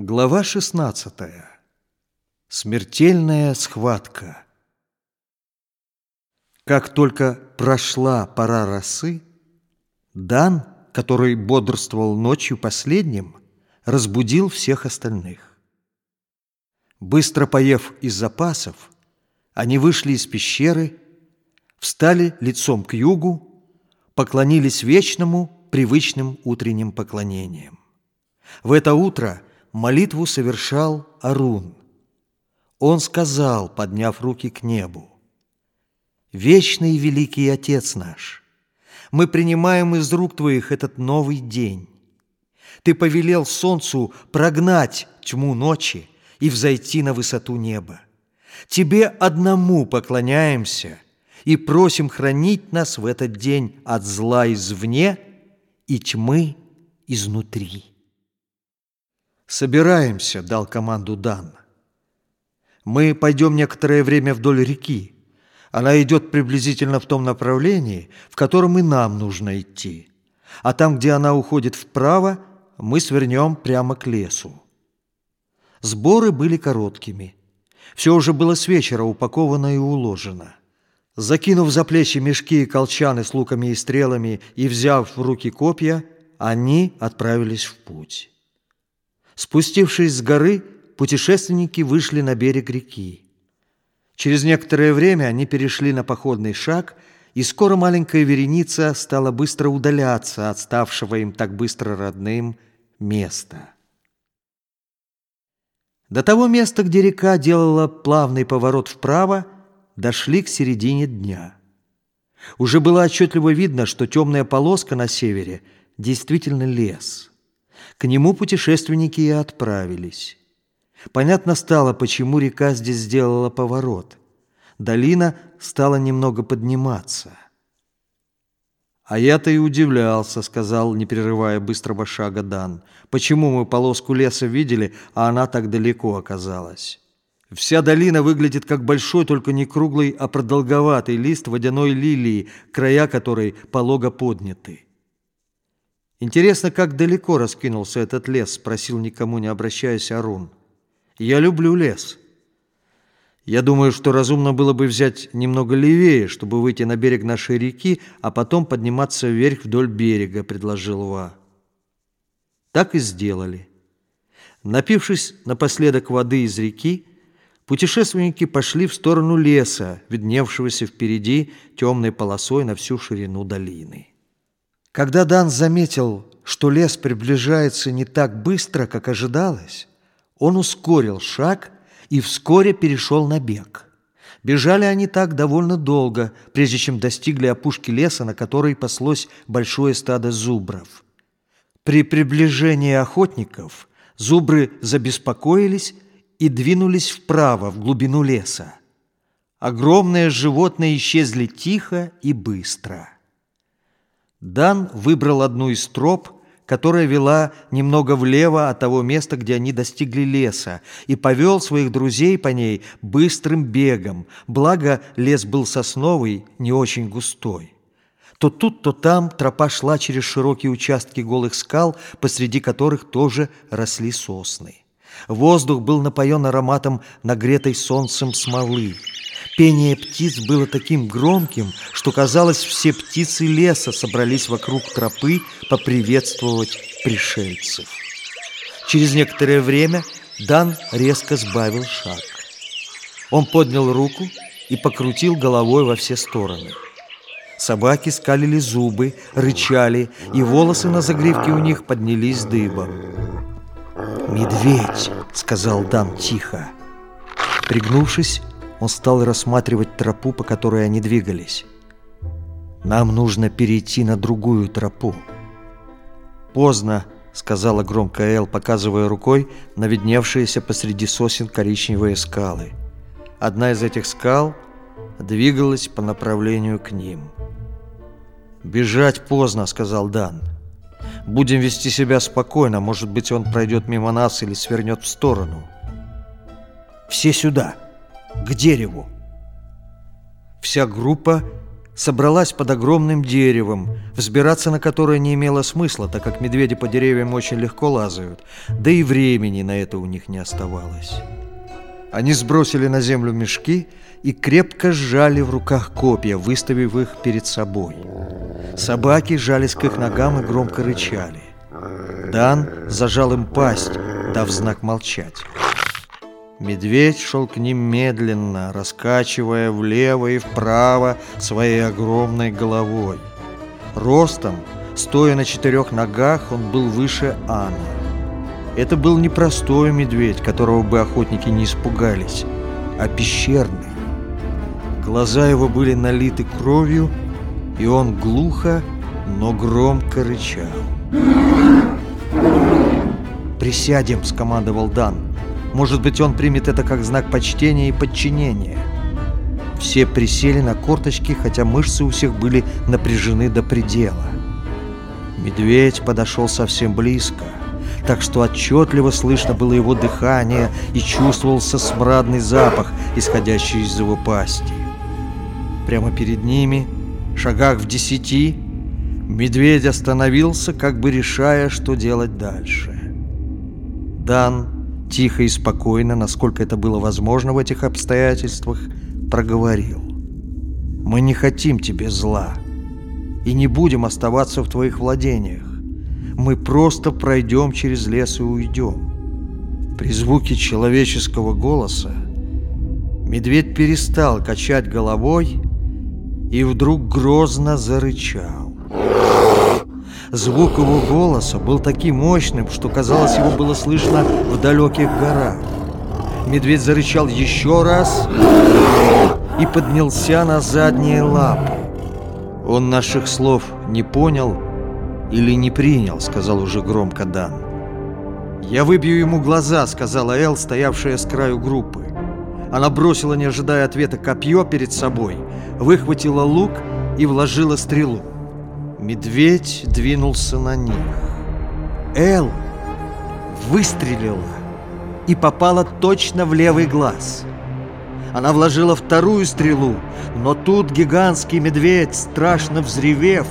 Глава 16. Смертельная схватка. Как только прошла пора росы, Дан, который бодрствовал ночью последним, разбудил всех остальных. Быстро поев из запасов, они вышли из пещеры, встали лицом к югу, поклонились вечному привычным утренним поклонением. В это утро – молитву совершал Арун. Он сказал, подняв руки к небу, «Вечный и великий Отец наш, мы принимаем из рук Твоих этот новый день. Ты повелел солнцу прогнать тьму ночи и взойти на высоту неба. Тебе одному поклоняемся и просим хранить нас в этот день от зла извне и тьмы изнутри. «Собираемся», — дал команду Дан. «Мы пойдем некоторое время вдоль реки. Она идет приблизительно в том направлении, в котором и нам нужно идти. А там, где она уходит вправо, мы свернем прямо к лесу». Сборы были короткими. Все уже было с вечера упаковано и уложено. Закинув за плечи мешки и колчаны с луками и стрелами и взяв в руки копья, они отправились в путь. Спустившись с горы, путешественники вышли на берег реки. Через некоторое время они перешли на походный шаг, и скоро маленькая вереница стала быстро удаляться от ставшего им так быстро родным места. До того места, где река делала плавный поворот вправо, дошли к середине дня. Уже было отчетливо видно, что темная полоска на севере действительно лес – к нему путешественники и отправились. Понятно стало, почему река здесь сделала поворот. Долина стала немного подниматься. «А я-то и удивлялся», — сказал, не прерывая быстрого шага Дан. «Почему мы полоску леса видели, а она так далеко оказалась?» Вся долина выглядит как большой, только не круглый, а продолговатый лист водяной лилии, края которой полого подняты. «Интересно, как далеко раскинулся этот лес?» – спросил никому не обращаясь Арун. «Я люблю лес. Я думаю, что разумно было бы взять немного левее, чтобы выйти на берег нашей реки, а потом подниматься вверх вдоль берега», – предложил Ва. Так и сделали. Напившись напоследок воды из реки, путешественники пошли в сторону леса, видневшегося впереди темной полосой на всю ширину долины. Когда Дан заметил, что лес приближается не так быстро, как ожидалось, он ускорил шаг и вскоре перешел на бег. Бежали они так довольно долго, прежде чем достигли опушки леса, на которой паслось большое стадо зубров. При приближении охотников зубры забеспокоились и двинулись вправо, в глубину леса. Огромные животные исчезли тихо и быстро. Дан выбрал одну из троп, которая вела немного влево от того места, где они достигли леса, и повел своих друзей по ней быстрым бегом, благо лес был сосновый, не очень густой. То тут, то там тропа шла через широкие участки голых скал, посреди которых тоже росли сосны. Воздух был напоен ароматом нагретой солнцем смолы. Пение птиц было таким громким, что, казалось, все птицы леса собрались вокруг тропы поприветствовать пришельцев. Через некоторое время Дан резко сбавил шаг. Он поднял руку и покрутил головой во все стороны. Собаки скалили зубы, рычали, и волосы на загривке у них поднялись дыбом. «Медведь!» — сказал Дан тихо. Пригнувшись, он стал рассматривать тропу, по которой они двигались. «Нам нужно перейти на другую тропу». «Поздно», — сказала громко Эл, показывая рукой на видневшиеся посреди сосен коричневые скалы. Одна из этих скал двигалась по направлению к ним. «Бежать поздно», — сказал Дан. Будем вести себя спокойно, может быть, он пройдет мимо нас или свернет в сторону. Все сюда, к дереву. Вся группа собралась под огромным деревом, взбираться на которое не имело смысла, так как медведи по деревьям очень легко лазают, да и времени на это у них не оставалось. Они сбросили на землю мешки и крепко сжали в руках копья, выставив их перед собой. Собаки жались к их ногам и громко рычали. Дан зажал им пасть, дав знак молчать. Медведь шел к ним медленно, раскачивая влево и вправо своей огромной головой. Ростом, стоя на четырех ногах, он был выше Анны. Это был не простой медведь, которого бы охотники не испугались, а пещерный. Глаза его были налиты кровью, и он глухо, но громко рычал. «Присядем», — скомандовал Дан. «Может быть, он примет это как знак почтения и подчинения». Все присели на корточки, хотя мышцы у всех были напряжены до предела. Медведь подошел совсем близко — так что отчетливо слышно было его дыхание и чувствовался смрадный запах, исходящий из его пасти. Прямо перед ними, шагах в десяти, медведь остановился, как бы решая, что делать дальше. Дан тихо и спокойно, насколько это было возможно в этих обстоятельствах, проговорил. «Мы не хотим тебе зла и не будем оставаться в твоих владениях мы просто пройдем через лес и уйдем. При звуке человеческого голоса медведь перестал качать головой и вдруг грозно зарычал. Звук его голоса был таким мощным, что, казалось, его было слышно в далеких горах. Медведь зарычал еще раз и поднялся на задние лапы. Он наших слов не понял «Или не принял», — сказал уже громко Дан. «Я выбью ему глаза», — сказала Эл, стоявшая с краю группы. Она бросила, не ожидая ответа, копье перед собой, выхватила лук и вложила стрелу. Медведь двинулся на них. Эл выстрелила и попала точно в левый глаз. Она вложила вторую стрелу, но тут гигантский медведь, страшно взревев,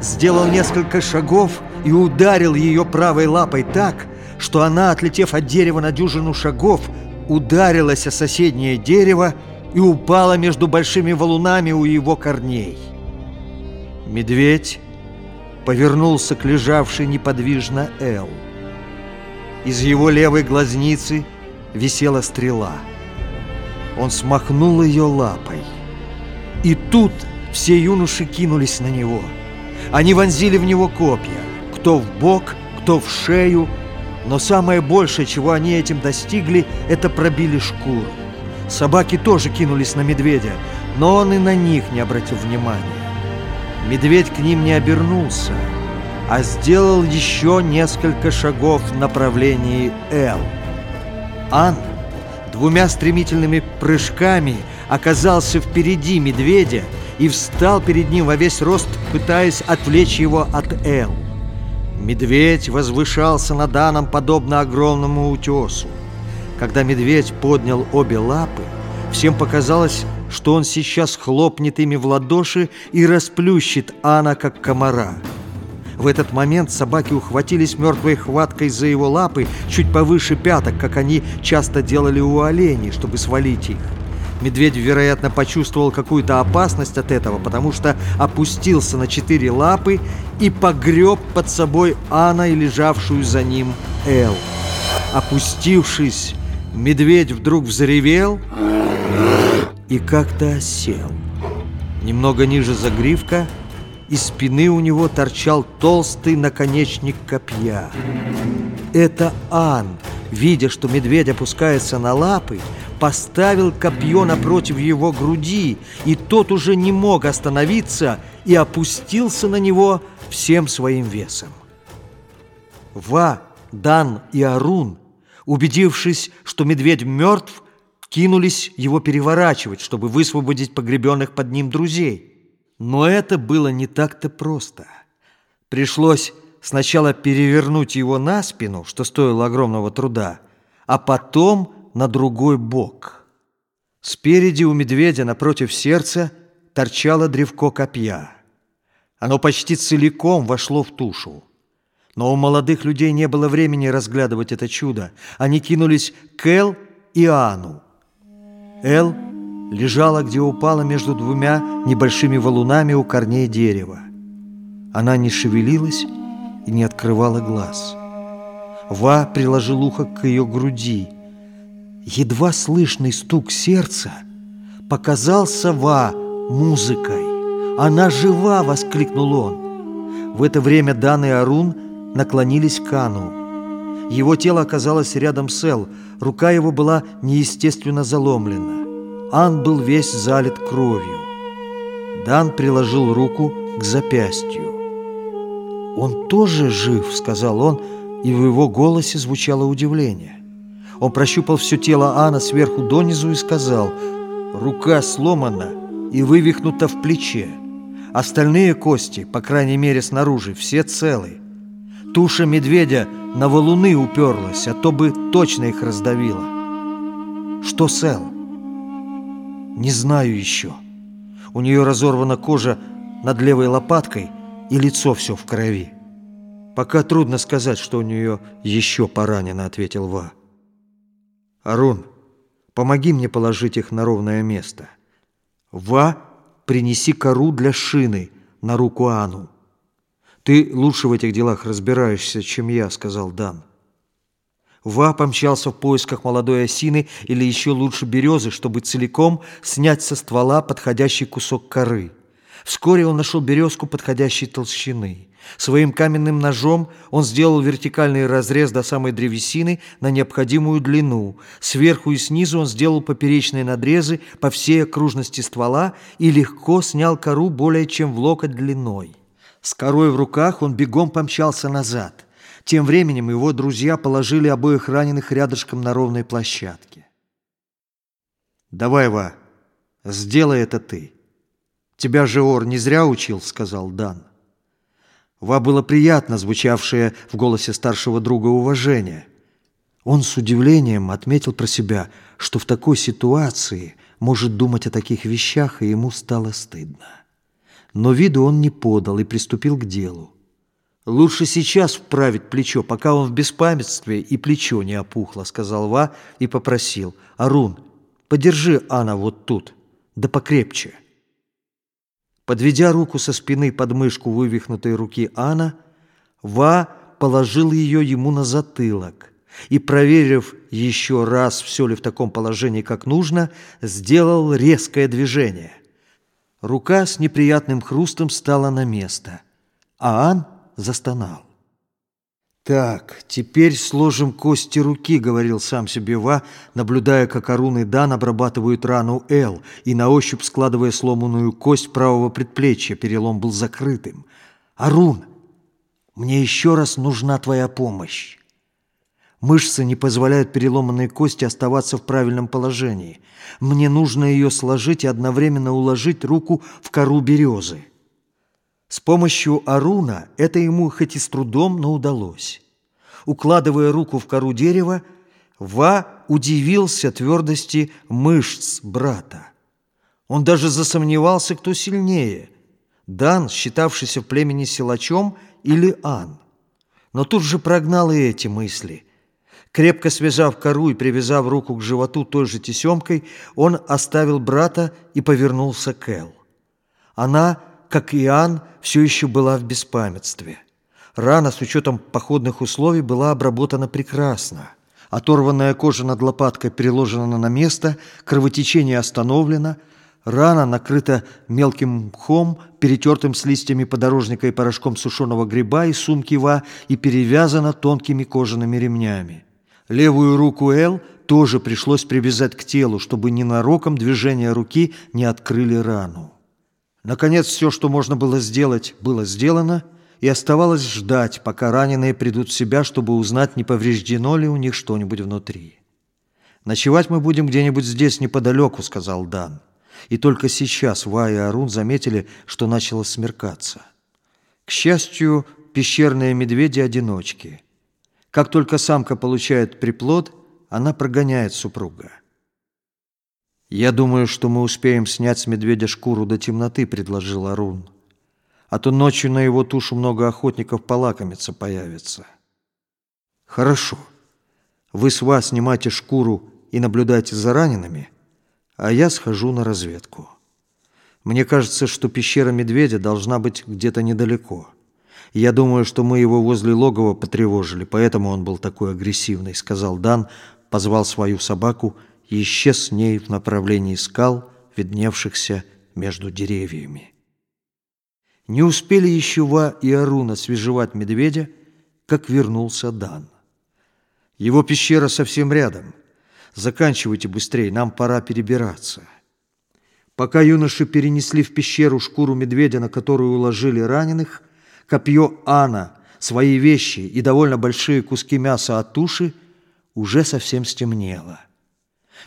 сделал несколько шагов и ударил ее правой лапой так, что она, отлетев от дерева на дюжину шагов, ударилась о соседнее дерево и упала между большими валунами у его корней. Медведь повернулся к лежавшей неподвижно Эл. Из его левой глазницы висела стрела. Он смахнул ее лапой. И тут все юноши кинулись на него – они вонзили в него копья, кто в бок, кто в шею, но самое большее, чего они этим достигли, это пробили шкуру. Собаки тоже кинулись на медведя, но он и на них не обратил внимания. Медведь к ним не обернулся, а сделал еще несколько шагов в направлении Эл. Ан двумя стремительными прыжками оказался впереди медведя и встал перед ним во весь рост, пытаясь отвлечь его от Эл. Медведь возвышался над Аном подобно огромному утесу. Когда медведь поднял обе лапы, всем показалось, что он сейчас хлопнет ими в ладоши и расплющит Ана, как комара. В этот момент собаки ухватились мертвой хваткой за его лапы чуть повыше пяток, как они часто делали у оленей, чтобы свалить их. Медведь, вероятно, почувствовал какую-то опасность от этого, потому что опустился на четыре лапы и погреб под собой Анна и лежавшую за ним Эл. Опустившись, медведь вдруг взревел и как-то осел. Немного ниже загривка из спины у него торчал толстый наконечник копья. Это Ан, видя, что медведь опускается на лапы, поставил копье напротив его груди, и тот уже не мог остановиться и опустился на него всем своим весом. Ва, Дан и Арун, убедившись, что медведь мертв, кинулись его переворачивать, чтобы высвободить погребенных под ним друзей. Но это было не так-то просто. Пришлось сначала перевернуть его на спину, что стоило огромного труда, а потом на другой бок. Спереди у медведя напротив сердца торчало древко копья. Оно почти целиком вошло в тушу. Но у молодых людей не было времени разглядывать это чудо. Они кинулись к Эл и Ану. Эл лежала, где упала между двумя небольшими валунами у корней дерева. Она не шевелилась и не открывала глаз. Ва приложил ухо к ее груди. Едва слышный стук сердца показался Ва музыкой. «Она жива!» — воскликнул он. В это время Дан и Арун наклонились к Ану. Его тело оказалось рядом с Эл, рука его была неестественно заломлена. Ан был весь залит кровью. Дан приложил руку к запястью. «Он тоже жив», — сказал он, и в его голосе звучало удивление. Он прощупал все тело Анна сверху донизу и сказал, «Рука сломана и вывихнута в плече. Остальные кости, по крайней мере снаружи, все целы. Туша медведя на валуны уперлась, а то бы точно их раздавила. Что с Эл? Не знаю еще. У нее разорвана кожа над левой лопаткой, и лицо все в крови. Пока трудно сказать, что у нее еще поранено, ответил Ва. Арон, помоги мне положить их на ровное место. Ва, принеси кору для шины на руку Ану. «Ты лучше в этих делах разбираешься, чем я», — сказал Дан. Ва помчался в поисках молодой осины или еще лучше березы, чтобы целиком снять со ствола подходящий кусок коры. Вскоре он нашел березку подходящей толщины. Своим каменным ножом он сделал вертикальный разрез до самой древесины на необходимую длину. Сверху и снизу он сделал поперечные надрезы по всей окружности ствола и легко снял кору более чем в локоть длиной. С корой в руках он бегом помчался назад. Тем временем его друзья положили обоих раненых рядышком на ровной площадке. «Давай, Ва, сделай это ты. Тебя же Ор не зря учил», — сказал Дан. Ва было приятно звучавшее в голосе старшего друга уважение. Он с удивлением отметил про себя, что в такой ситуации может думать о таких вещах, и ему стало стыдно. Но виду он не подал и приступил к делу. «Лучше сейчас вправить плечо, пока он в беспамятстве и плечо не опухло», — сказал Ва и попросил. «Арун, подержи Анна вот тут, да покрепче». Подведя руку со спины под мышку вывихнутой руки Анна, Ва положил ее ему на затылок и, проверив еще раз, все ли в таком положении, как нужно, сделал резкое движение — Рука с неприятным хрустом стала на место, а Ан застонал. «Так, теперь сложим кости руки», — говорил сам себе Ва, наблюдая, как Арун и Дан обрабатывают рану Эл и на ощупь складывая сломанную кость правого предплечья. Перелом был закрытым. «Арун, мне еще раз нужна твоя помощь». Мышцы не позволяют переломанной кости оставаться в правильном положении. Мне нужно ее сложить и одновременно уложить руку в кору березы. С помощью Аруна это ему хоть и с трудом, но удалось. Укладывая руку в кору дерева, Ва удивился твердости мышц брата. Он даже засомневался, кто сильнее – Дан, считавшийся в племени силачом, или Ан. Но тут же прогнал и эти мысли. Крепко связав кору и привязав руку к животу той же тесемкой, он оставил брата и повернулся к Эл. Она, как и Иоанн, все еще была в беспамятстве. Рана с учетом походных условий была обработана прекрасно. Оторванная кожа над лопаткой переложена на место, кровотечение остановлено, рана накрыта мелким мхом, перетертым с листьями подорожника и порошком сушеного гриба и сумки ва и перевязана тонкими кожаными ремнями. Левую руку Эл тоже пришлось привязать к телу, чтобы ненароком движения руки не открыли рану. Наконец, все, что можно было сделать, было сделано, и оставалось ждать, пока раненые придут в себя, чтобы узнать, не повреждено ли у них что-нибудь внутри. «Ночевать мы будем где-нибудь здесь неподалеку», — сказал Дан. И только сейчас Ва и Арун заметили, что начало смеркаться. К счастью, пещерные медведи-одиночки — как только самка получает приплод, она прогоняет супруга. «Я думаю, что мы успеем снять с медведя шкуру до темноты», — предложил Арун. «А то ночью на его тушу много охотников полакомиться появится». «Хорошо. Вы с вас снимайте шкуру и наблюдайте за ранеными, а я схожу на разведку. Мне кажется, что пещера медведя должна быть где-то недалеко. Я думаю, что мы его возле логова потревожили, поэтому он был такой агрессивный», — сказал Дан, позвал свою собаку и исчез с ней в направлении скал, видневшихся между деревьями. Не успели еще Ва и Аруна свежевать медведя, как вернулся Дан. Его пещера совсем рядом. Заканчивайте быстрее, нам пора перебираться. Пока юноши перенесли в пещеру шкуру медведя, на которую уложили раненых, копье Ана, свои вещи и довольно большие куски мяса от туши, уже совсем стемнело.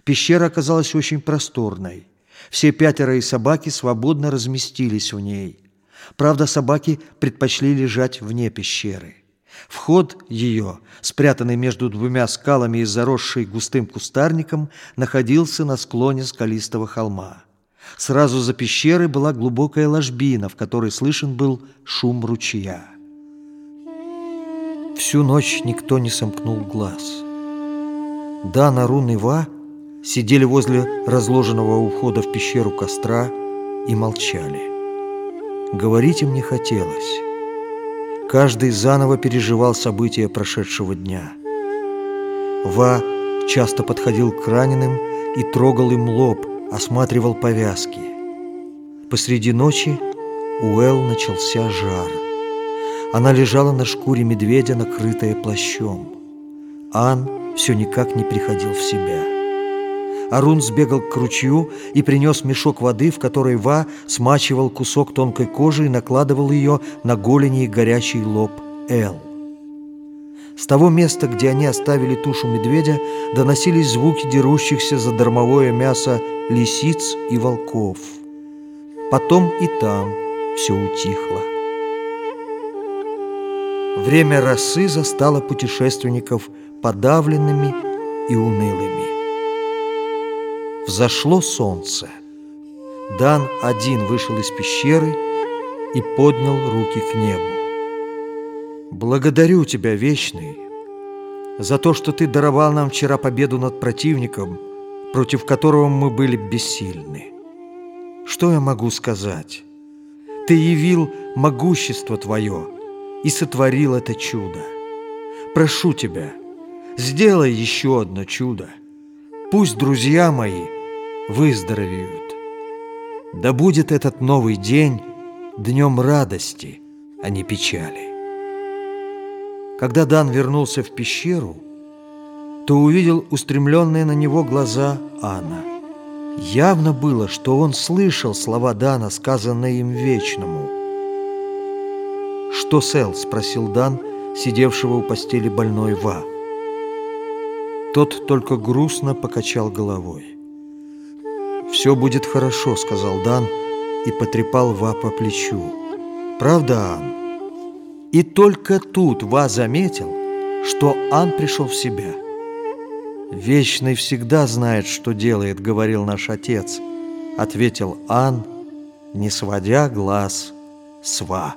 Пещера оказалась очень просторной. Все пятеро и собаки свободно разместились в ней. Правда, собаки предпочли лежать вне пещеры. Вход ее, спрятанный между двумя скалами и заросший густым кустарником, находился на склоне скалистого холма. Сразу за пещерой была глубокая ложбина, в которой слышен был шум ручья. Всю ночь никто не сомкнул глаз. Да, Нарун и Ва сидели возле разложенного у входа в пещеру костра и молчали. Говорить им не хотелось. Каждый заново переживал события прошедшего дня. Ва часто подходил к раненым и трогал им лоб, осматривал повязки. Посреди ночи у Эл начался жар. Она лежала на шкуре медведя, накрытая плащом. Ан все никак не приходил в себя. Арун сбегал к ручью и принес мешок воды, в которой Ва смачивал кусок тонкой кожи и накладывал ее на голени и горячий лоб Эл. С того места, где они оставили тушу медведя, доносились звуки дерущихся за дармовое мясо лисиц и волков. Потом и там все утихло. Время росы застало путешественников подавленными и унылыми. Взошло солнце. Дан один вышел из пещеры и поднял руки к небу. «Благодарю тебя, Вечный, за то, что ты даровал нам вчера победу над противником, против которого мы были бессильны. Что я могу сказать? Ты явил могущество Твое и сотворил это чудо. Прошу Тебя, Сделай еще одно чудо. Пусть друзья мои выздоровеют. Да будет этот новый день днем радости, а не печали. Когда Дан вернулся в пещеру, то увидел устремленные на него глаза Анна. Явно было, что он слышал слова Дана, сказанные им Вечному. «Что, Сэл?» — спросил Дан, сидевшего у постели больной Ва. Тот только грустно покачал головой. «Все будет хорошо», — сказал Дан и потрепал Ва по плечу. «Правда, Ан?» И только тут Ва заметил, что Ан пришел в себя. «Вечный всегда знает, что делает», — говорил наш отец, — ответил Ан, не сводя глаз с Ва.